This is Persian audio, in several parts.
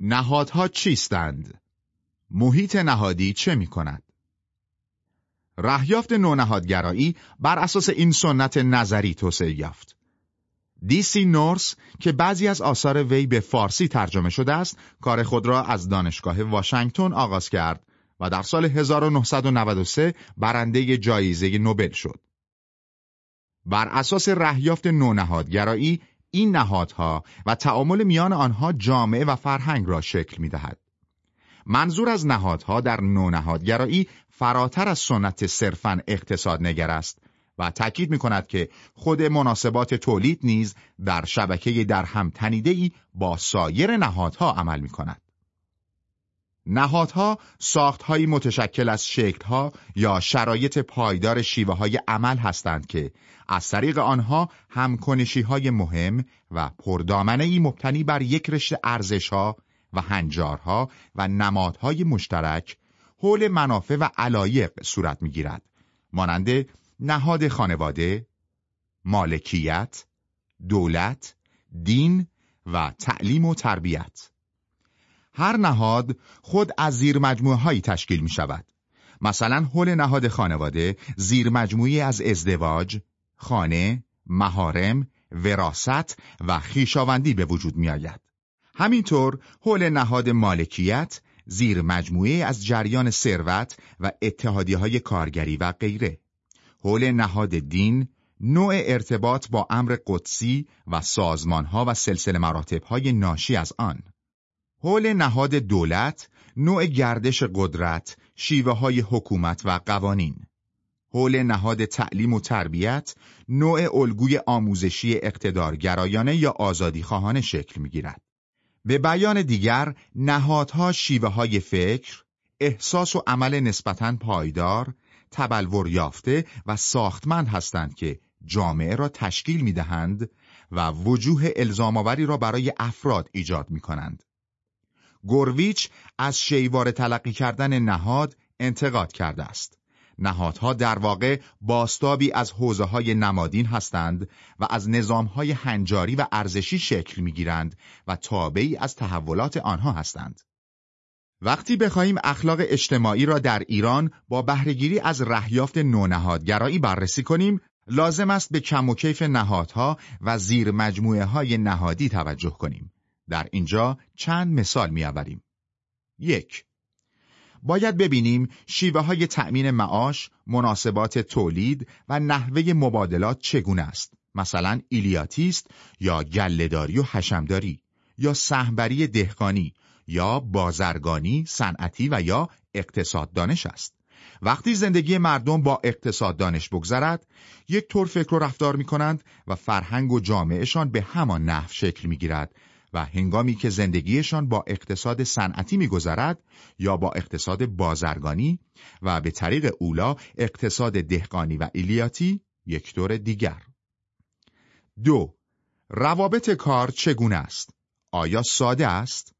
نهادها چیستند؟ محیط نهادی چه می کند؟ رهیافت نونهادگرایی بر اساس این سنت نظری توسعه یافت. دیسی نورس که بعضی از آثار وی به فارسی ترجمه شده است، کار خود را از دانشگاه واشنگتن آغاز کرد و در سال 1993 برنده جایزه نوبل شد. بر اساس رهیافت نونهادگرایی این نهادها و تعامل میان آنها جامعه و فرهنگ را شکل می دهد. منظور از نهادها در نونهادگرایی فراتر از سنت صرفاً اقتصاد نگر است و تاکید می کند که خود مناسبات تولید نیز در شبکه در هم تنیده ای با سایر نهادها عمل می کند. نهادها ساختهایی متشکل از شکلها یا شرایط پایدار شیوه های عمل هستند که از طریق آنها همکنشی های مهم و پردامنه ای مبتنی بر یک رشته ارزشها و هنجارها و نمادهای مشترک حول منافع و علایق صورت می‌گیرد. مانند نهاد خانواده، مالکیت، دولت، دین و تعلیم و تربیت. هر نهاد خود از زیر هایی تشکیل می شود. مثلا حول نهاد خانواده زیر مجموعی از ازدواج، خانه، مهارم، وراست و خیشاوندی به وجود می آید. همینطور حول نهاد مالکیت زیر مجموعه از جریان ثروت و اتحادی های کارگری و غیره. حول نهاد دین نوع ارتباط با امر قدسی و سازمان ها و سلسله مراتب های ناشی از آن. حول نهاد دولت نوع گردش قدرت، شیوه های حکومت و قوانین. حول نهاد تعلیم و تربیت نوع الگوی آموزشی اقتدارگرایانه یا آزادی خواهانه شکل می گیرد. به بیان دیگر نهادها شیوه های فکر، احساس و عمل نسبتاً پایدار، تبلور یافته و ساختمند هستند که جامعه را تشکیل می دهند و وجوه الزامآوری را برای افراد ایجاد می کنند. گورویچ از شیوار تلقی کردن نهاد انتقاد کرده است. نهادها در واقع باستابی از حوزه های نمادین هستند و از نظام های هنجاری و ارزشی شکل می گیرند و تابعی از تحولات آنها هستند. وقتی بخواهیم اخلاق اجتماعی را در ایران با بهرهگیری از رهیافت نونهادگرایی بررسی کنیم، لازم است به کم و کیف نهادها و زیر مجموعه های نهادی توجه کنیم. در اینجا چند مثال میآوریم. یک باید ببینیم شیوه های تأمین معاش، مناسبات تولید و نحوه مبادلات چگونه است. مثلا ایلیاتیست یا گلهداری و حشمداری یا سهمبری دهقانی یا بازرگانی، صنعتی و یا اقتصاد دانش است. وقتی زندگی مردم با اقتصاد دانش بگذرد، یک طور فکر و رفتار می کنند و فرهنگ و جامعهشان به همان نحو شکل می گیرد و هنگامی که زندگیشان با اقتصاد صنعتی میگذرد یا با اقتصاد بازرگانی و به طریق اولا اقتصاد دهقانی و ایلیاتی یک دور دیگر. دو روابط کار چگونه است؟ آیا ساده است؟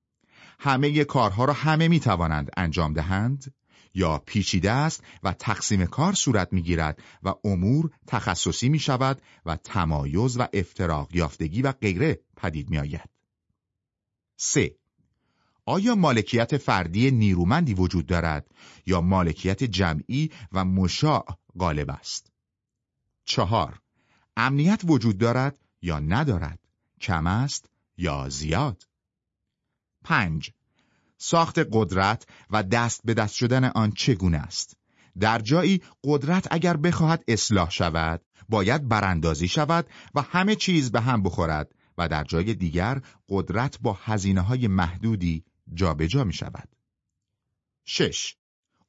همه کارها را همه می توانند انجام دهند؟ یا پیچیده است و تقسیم کار صورت می گیرد و امور تخصصی می شود و تمایز و افتراق یافتگی و غیره پدید می آید. 3. آیا مالکیت فردی نیرومندی وجود دارد یا مالکیت جمعی و مشاع غالب است؟ 4. امنیت وجود دارد یا ندارد؟ کم است یا زیاد؟ 5. ساخت قدرت و دست به دست شدن آن چگونه است؟ در جایی قدرت اگر بخواهد اصلاح شود، باید براندازی شود و همه چیز به هم بخورد و در جای دیگر قدرت با هزینه های محدودی جابجا می شود. 6.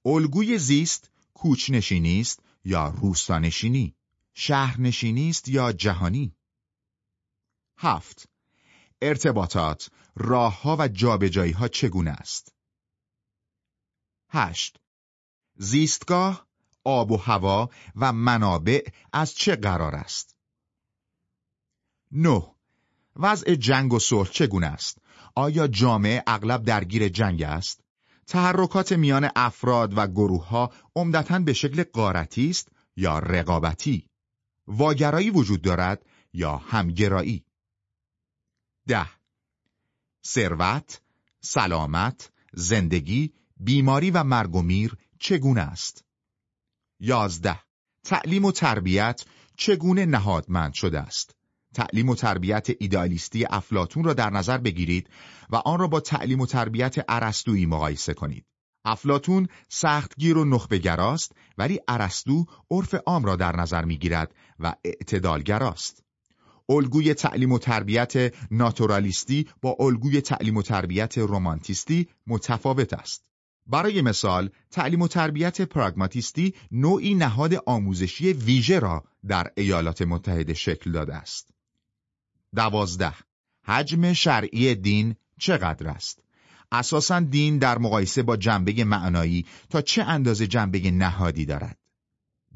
الگوی زیست کوچنشینی است یا روستانشینی، شهرنشینی است یا جهانی. 7. ارتباطات، راهها و جابجایی ها چگونه است؟ 8. زیستگاه، آب و هوا و منابع از چه قرار است؟ 9. وضع جنگ و صلح چگونه است؟ آیا جامعه اغلب درگیر جنگ است؟ تحرکات میان افراد و گروه ها عمدتا به شکل قارتی است یا رقابتی؟ واگرایی وجود دارد یا همگرایی؟ ده ثروت، سلامت، زندگی، بیماری و مرگ و میر چگونه است؟ یازده تعلیم و تربیت چگونه نهادمند شده است؟ تعلیم و تربیت ایدالیستی افلاتون را در نظر بگیرید و آن را با تعلیم و تربیت ارسطویی مقایسه کنید. افلاتون سختگیر و نخبهگراست ولی ارسطو عرف عام را در نظر می‌گیرد و اعتدالگراست. الگوی تعلیم و تربیت ناتورالیستی با الگوی تعلیم و تربیت رومانتیستی متفاوت است. برای مثال، تعلیم و تربیت پراگماتیستی نوعی نهاد آموزشی ویژه را در ایالات متحده شکل داده است. دوازده حجم شرعی دین چقدر است؟ اساسا دین در مقایسه با جنبه معنایی تا چه اندازه جنبه نهادی دارد؟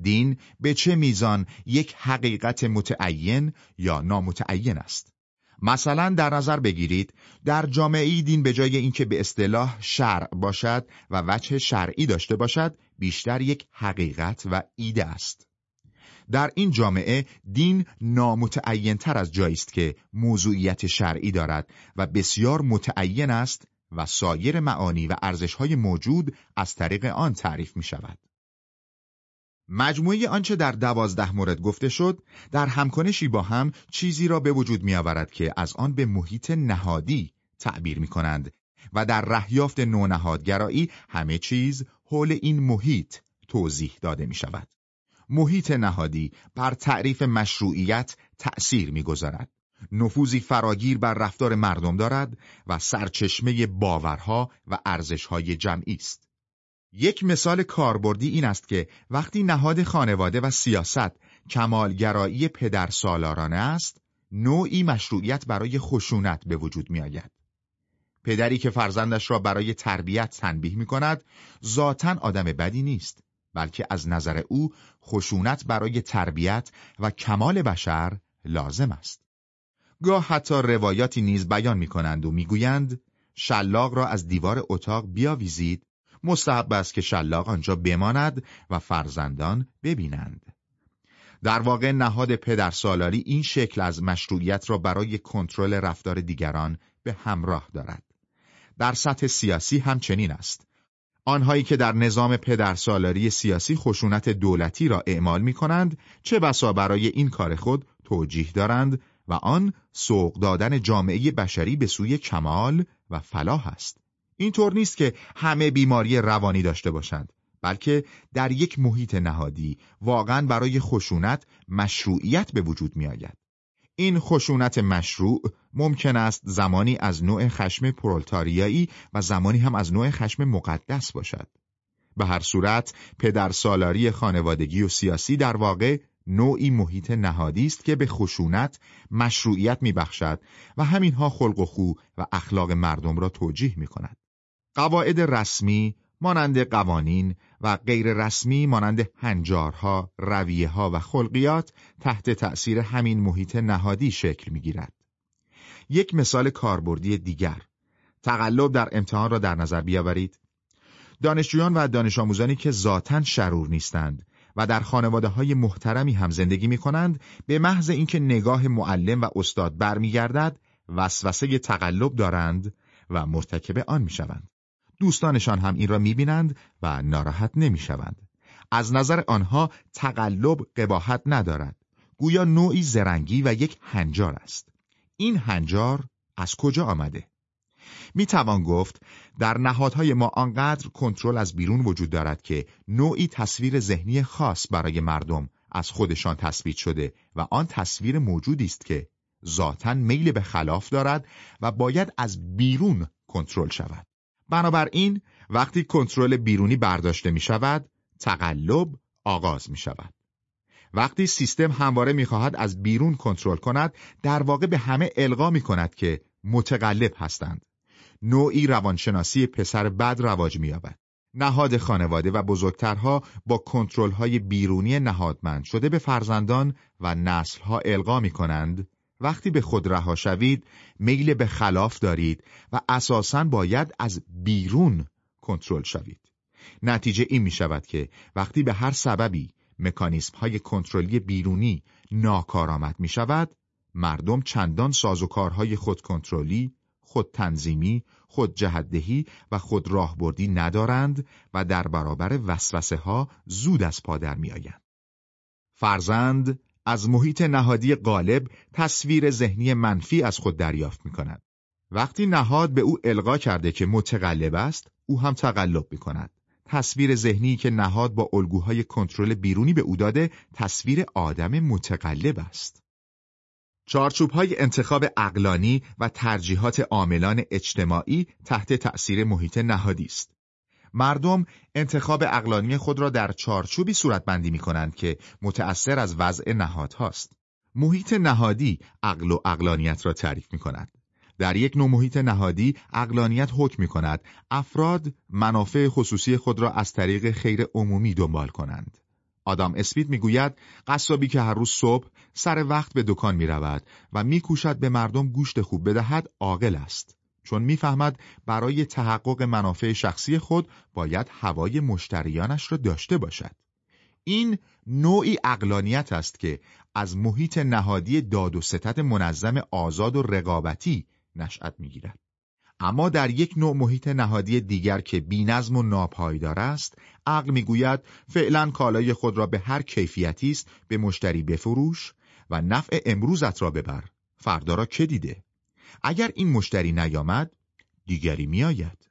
دین به چه میزان یک حقیقت متعین یا نامتعین است؟ مثلا در نظر بگیرید در جامعه دین به جای اینکه به اصطلاح شرع باشد و وجه شرعی داشته باشد بیشتر یک حقیقت و ایده است در این جامعه دین نامتعین تر از جایی است که موضوعیت شرعی دارد و بسیار متعین است و سایر معانی و ارزشهای موجود از طریق آن تعریف می شود. مجموعه آنچه در دوازده مورد گفته شد در همکنشی با هم چیزی را به وجود می آورد که از آن به محیط نهادی تعبیر می کنند و در رهیافت نونهادگرایی همه چیز حول این محیط توضیح داده می شود. محیط نهادی بر تعریف مشروعیت تأثیر می‌گذارد. نفوذی فراگیر بر رفتار مردم دارد و سرچشمه باورها و ارزشهای جمعی است. یک مثال کاربردی این است که وقتی نهاد خانواده و سیاست کمالگرایی پدر سالارانه است، نوعی مشروعیت برای خشونت به وجود می آید. پدری که فرزندش را برای تربیت تنبیه می کند، ذاتا آدم بدی نیست. بلکه از نظر او خشونت برای تربیت و کمال بشر لازم است. گاه حتی روایاتی نیز بیان می کنند و می‌گویند شلاق را از دیوار اتاق بیاویزید مستحب است که شلاق آنجا بماند و فرزندان ببینند. در واقع نهاد پدرسالاری این شکل از مشروعیت را برای کنترل رفتار دیگران به همراه دارد. در سطح سیاسی همچنین است. آنهایی که در نظام پدرسالاری سیاسی خشونت دولتی را اعمال می کنند چه بسا برای این کار خود توجیه دارند و آن سوق دادن جامعه بشری به سوی کمال و فلاح است. اینطور نیست که همه بیماری روانی داشته باشند بلکه در یک محیط نهادی واقعا برای خشونت مشروعیت به وجود می آید. این خشونت مشروع ممکن است زمانی از نوع خشم پرولتاریایی و زمانی هم از نوع خشم مقدس باشد. به هر صورت پدر سالاری خانوادگی و سیاسی در واقع نوعی محیط نهادی است که به خشونت مشروعیت میبخشد و همینها خلق و خو و اخلاق مردم را توجیه می کند. قواعد رسمی مانند قوانین و غیر رسمی مانند هنجارها، رویه ها و خلقیات تحت تأثیر همین محیط نهادی شکل می گیرد. یک مثال کاربردی دیگر تقلب در امتحان را در نظر بیاورید. دانشجویان و دانش آموزانی که ذاتا شرور نیستند و در خانواده های محترمی هم زندگی می کنند به محض اینکه نگاه معلم و استاد برمیگردد وسوسه تقلب دارند و مرتکب آن می شوند. دوستانشان هم این را می‌بینند و ناراحت نمی‌شوند. از نظر آنها تقلب قباحت ندارد. گویا نوعی زرنگی و یک هنجار است. این هنجار از کجا آمده؟ می توان گفت در نهادهای ما آنقدر کنترل از بیرون وجود دارد که نوعی تصویر ذهنی خاص برای مردم از خودشان تثبیت شده و آن تصویر موجودی است که ذاتا میل به خلاف دارد و باید از بیرون کنترل شود. بنابراین وقتی کنترل بیرونی برداشته می شود، تقلب آغاز می شود. وقتی سیستم همواره می خواهد از بیرون کنترل کند، در واقع به همه القا می کند که متقلب هستند. نوعی روانشناسی پسر بد رواج می یابد. نهاد خانواده و بزرگترها با کنترل های بیرونی نهادمند شده به فرزندان و نسلها القا می وقتی به خود رها شوید میل به خلاف دارید و اساساً باید از بیرون کنترل شوید. نتیجه این می شود که وقتی به هر سببی مکانیسم های کنترلی بیرونی ناکارآمد می شود، مردم چندان سازوکارهای خود کنترلی، خود تنظیمی، خود جهدهی و خود راهبردی ندارند و در برابر وسوسه ها زود از پادر می آیند. فرزند از محیط نهادی غالب تصویر ذهنی منفی از خود دریافت می کند. وقتی نهاد به او القا کرده که متقلب است، او هم تقلب می کند. تصویر ذهنی که نهاد با الگوهای کنترل بیرونی به او داده تصویر آدم متقلب است. چارچوب های انتخاب اقلانی و ترجیحات عاملان اجتماعی تحت تأثیر محیط نهادی است. مردم انتخاب اقلانی خود را در چارچوبی صورتبندی می کنند که متأثر از وضع نهادهاست. محیط نهادی عقل و اقلانیت را تعریف می کند. در یک نوع محیط نهادی اقلانیت حکم می کند افراد منافع خصوصی خود را از طریق خیر عمومی دنبال کنند. آدام اسمیت می‌گوید قصابی که هر روز صبح سر وقت به دکان می رود و میکوشد به مردم گوشت خوب بدهد عاقل است چون می‌فهمد برای تحقق منافع شخصی خود باید هوای مشتریانش را داشته باشد. این نوعی اقلانیت است که از محیط نهادی داد و ستت منظم آزاد و رقابتی نشأت می‌گیرد. اما در یک نوع محیط نهادی دیگر که بینظم و ناپایدار است عقل می‌گوید فعلا کالای خود را به هر کیفیتی است به مشتری بفروش و نفع امروزت را ببر. فردا را که دیده؟ اگر این مشتری نیامد دیگری میآید.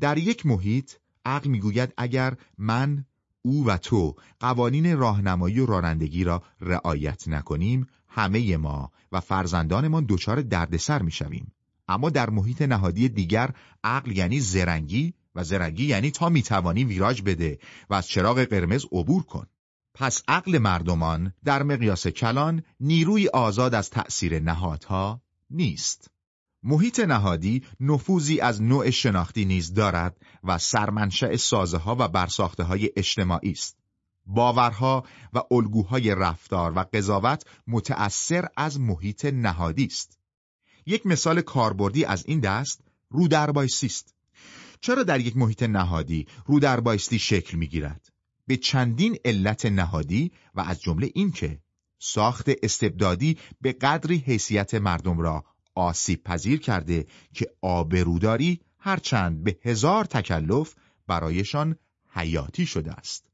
در یک محیط عقل می‌گوید اگر من او و تو قوانین راهنمایی و رانندگی را رعایت نکنیم همه ما و فرزندانمان دچار دردسر می‌شویم. اما در محیط نهادی دیگر عقل یعنی زرنگی و زرنگی یعنی تا می‌توانی ویراج بده و از چراغ قرمز عبور کن. پس عقل مردمان در مقیاس کلان نیروی آزاد از تأثیر نهادها نیست محیط نهادی نفوذی از نوع شناختی نیز دارد و سرمنشأ سازه ها و برساخته های اجتماعی است باورها و الگوهای رفتار و قضاوت متأثر از محیط نهادی است یک مثال کاربردی از این دست رودربایستی است. چرا در یک محیط نهادی رودربایستی شکل می‌گیرد؟ به چندین علت نهادی و از جمله اینکه ساخت استبدادی به قدری حیثیت مردم را آسیب پذیر کرده که آبروداری هرچند به هزار تکلف برایشان حیاتی شده است.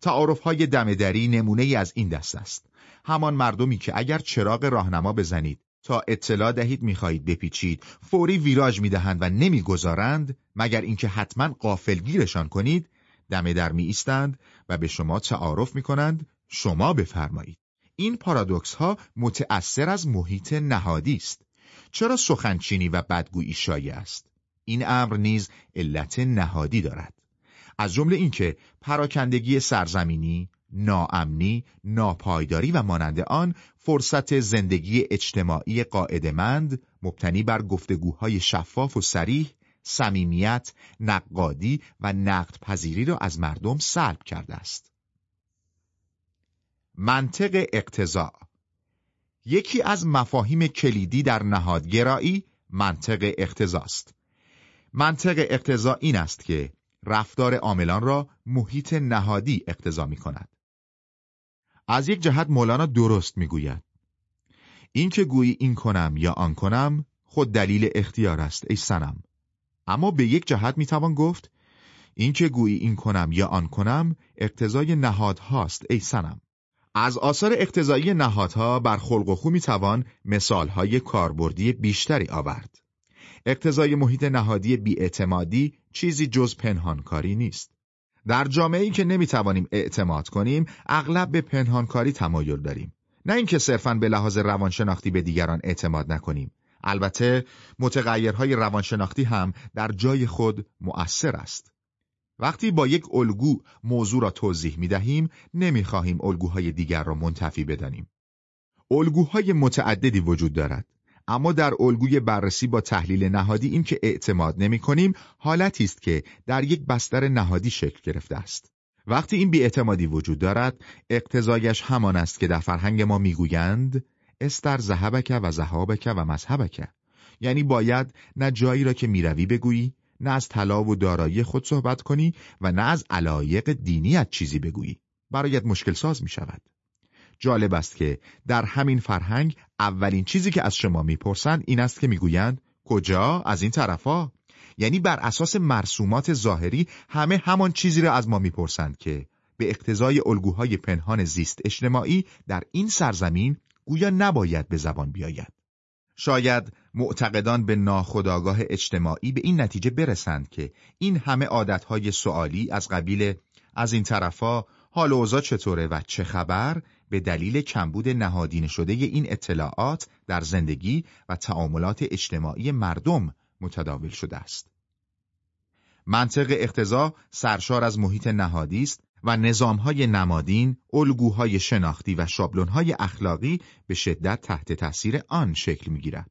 تعارف های دمدری نمونه ای از این دست است. همان مردمی که اگر چراغ راهنما بزنید تا اطلاع دهید می‌خواهید بپیچید فوری ویراژ می‌دهند و نمی‌گذارند مگر اینکه حتما قافلگیرشان کنید دم در می ایستند و به شما تعارف می کنند شما بفرمایید این پارادوکس ها متأثر از محیط نهادی است. چرا سخنچینی و بدگویی شایع است؟ این امر نیز علت نهادی دارد. از جمله اینکه پراکندگی سرزمینی ناامنی، ناپایداری و مانند آن فرصت زندگی اجتماعی قاعدمند مبتنی بر گفتگوهای شفاف و سریح، صمیمیت، نقادی و نقد پذیری را از مردم سلب کرده است. منطق اقتضا یکی از مفاهیم کلیدی در نهادگرایی منطق اقتضاست. منطق اقتضا این است که رفتار عاملان را محیط نهادی اقتضا می کند. از یک جهت مولانا درست می‌گوید این که گویی این کنم یا آن کنم خود دلیل اختیار است ای سنم اما به یک جهت می‌توان گفت این که گویی این کنم یا آن کنم اقتضای نهادهاست ای سنم از آثار اقتضایی نهادها بر خلق و خو می‌توان مثالهای کاربردی بیشتری آورد. اقتضای محیط نهادی بیاعتمادی چیزی جز پنهانکاری نیست. در جامعه‌ای که نمی‌توانیم اعتماد کنیم اغلب به پنهانکاری تمایل داریم. نه اینکه صرفاً به لحاظ روانشناختی به دیگران اعتماد نکنیم. البته متغیرهای روانشناختی هم در جای خود مؤثر است. وقتی با یک الگو موضوع را توضیح می دهیم نمی خواهیم الگوهای دیگر را منتفی بدانیم. الگوهای متعددی وجود دارد. اما در الگوی بررسی با تحلیل نهادی این که اعتماد نمی کنیم حالتی است که در یک بستر نهادی شکل گرفته است. وقتی این بیاعتمادی وجود دارد، اقتضایش همان است که در فرهنگ ما می‌گویند استر زهبک و زهابک و مذهبک. یعنی باید نه جایی را که می‌روی بگویی نه از طلا و دارایی خود صحبت کنی و نه از علایق دینیت چیزی بگویی برایت مشکل ساز می شود. جالب است که در همین فرهنگ اولین چیزی که از شما می‌پرسند این است که می‌گویند کجا؟ از این طرفا؟ یعنی بر اساس مرسومات ظاهری همه همان چیزی را از ما می‌پرسند که به اقتضای الگوهای پنهان زیست اجتماعی در این سرزمین گویا نباید به زبان بیاید. شاید معتقدان به ناخودآگاه اجتماعی به این نتیجه برسند که این همه عادتهای سوالی از قبیل از این طرفا حال اوضاع چطوره و چه خبر به دلیل کمبود نهادین شده این اطلاعات در زندگی و تعاملات اجتماعی مردم متداول شده است. منطق اقتضا سرشار از محیط نهادی است و نظامهای نمادین، الگوهای شناختی و شابلونهای اخلاقی به شدت تحت تاثیر آن شکل می‌گیرد.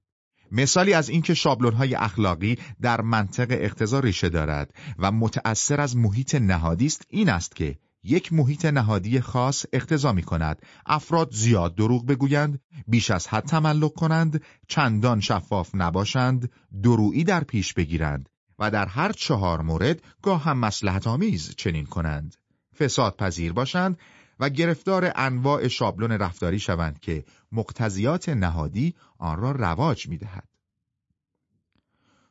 مثالی از اینکه شابلونهای اخلاقی در منطق اقتضا ریشه دارد و متأثر از محیط نهادی است این است که یک محیط نهادی خاص اقتضا می کند افراد زیاد دروغ بگویند بیش از حد تملق کنند چندان شفاف نباشند درویی در پیش بگیرند و در هر چهار مورد گاه هم مسلحت آمیز چنین کنند فساد پذیر باشند و گرفتار انواع شابلون رفتاری شوند که مقتضیات نهادی آن را رواج می دهد.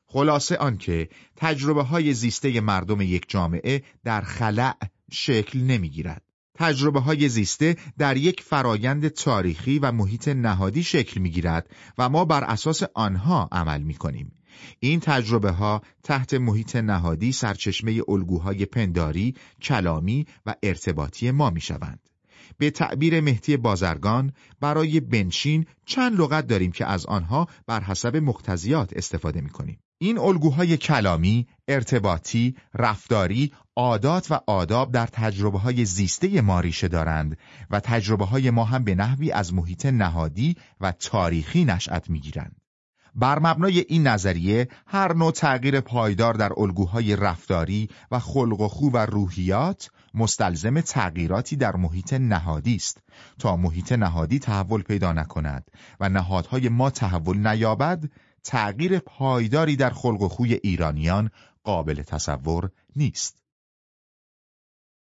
خلاصه آنکه تجربه های زیسته مردم یک جامعه در خلع شکل نمی‌گیرد. تجربه های زیسته در یک فرایند تاریخی و محیط نهادی شکل می‌گیرد و ما بر اساس آنها عمل می کنیم. این تجربه ها تحت محیط نهادی سرچشمه الگوهای پنداری، کلامی و ارتباطی ما می شوند. به تعبیر مهدی بازرگان برای بنشین چند لغت داریم که از آنها بر حسب مقتضیات استفاده می کنیم. این الگوهای کلامی، ارتباطی، رفتاری، عادات و آداب در تجربه های زیسته ما ریشه دارند و تجربه های ما هم به نحوی از محیط نهادی و تاریخی نشأت می‌گیرند. بر مبنای این نظریه هر نوع تغییر پایدار در الگوهای رفتاری و خلق و خو و روحیات مستلزم تغییراتی در محیط نهادی است. تا محیط نهادی تحول پیدا نکند و نهادهای ما تحول نیابد تغییر پایداری در خلق و خوی ایرانیان قابل تصور نیست.